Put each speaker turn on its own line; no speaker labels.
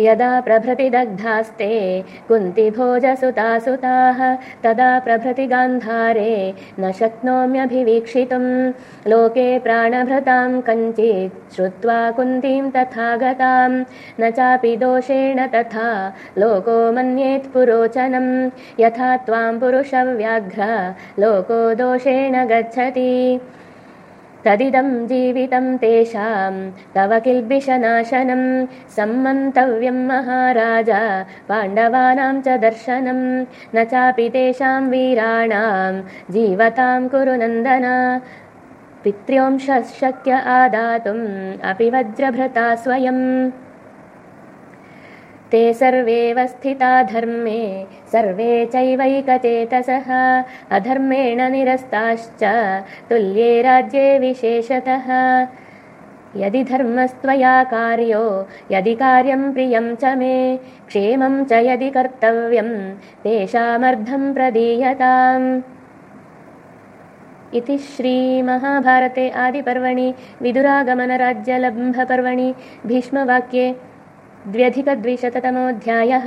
यदा प्रभृतिदग्धास्ते कुन्तिभोजसुतासुताः तदा प्रभृति गान्धारे न शक्नोम्यभिवीक्षितुम्। लोके प्राणभृतां कञ्चित् श्रुत्वा कुन्तीं तथा गतां न चापि दोषेण तथा लोको मन्येत् पुरोचनम्। यथा त्वां पुरुषव्याघ्र लोको दोषेण गच्छति तदिदं जीवितं तेषां तव किल्बिषनाशनं सम्मन्तव्यं महाराज पाण्डवानां च दर्शनं न चापि तेषां वीराणां जीवतां कुरु नन्दन। पित्र्योंशक्य आदातुम् अपि वज्रभृता स्वयम् ते सर्वे स्थिता धर्मे सर्वे चैवैकचेतसः। अधर्मेण निरस्ताश्च तुल्ये राज्ये विशेषतः। यदि धर्मस्त्वया कार्यो यदि कार्यं प्रियं च मे क्षेमं च यदि कर्तव्यं तेषामर्धं प्रदीयताम्। इति श्रीमहाभारते आदिपर्वणि विदुरागमनराज्यलम्भपर्वणि भीष्मवाक्ये द्व्यधिकद्विशततमोऽध्यायः